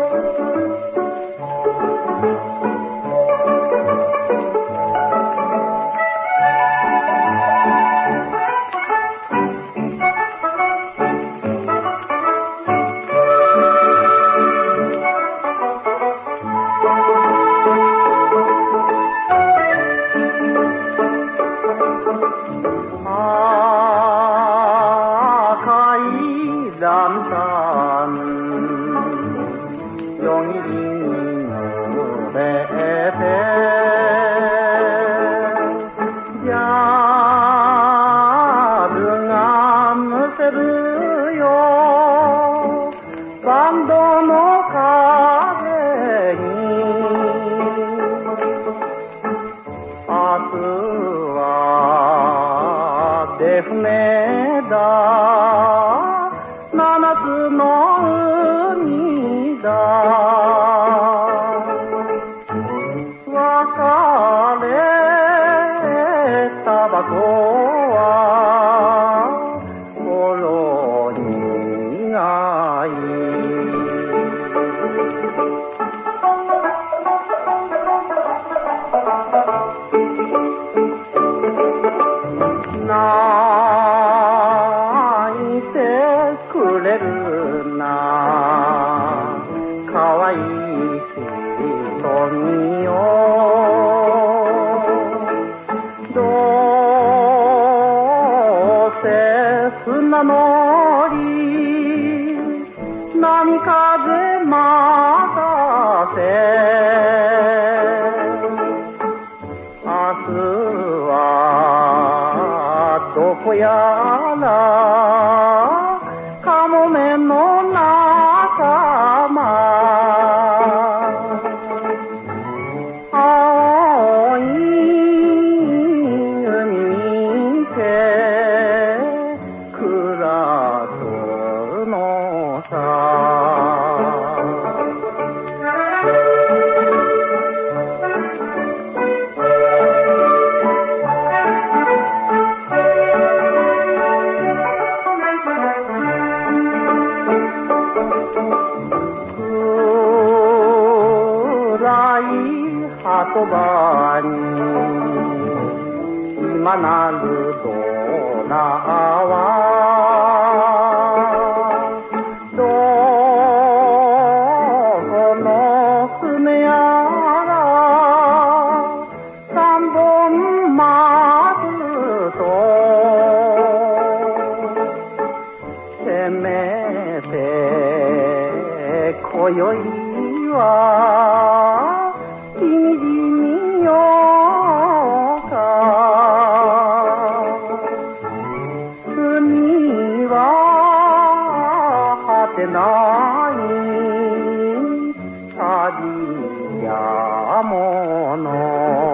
啊，海难上。देखने दा よ。どうせ砂のり波風またせ。明日はどこやら後ばに今なるドラはどこの船やら。三本松とせめて今宵はてない。旅やもの。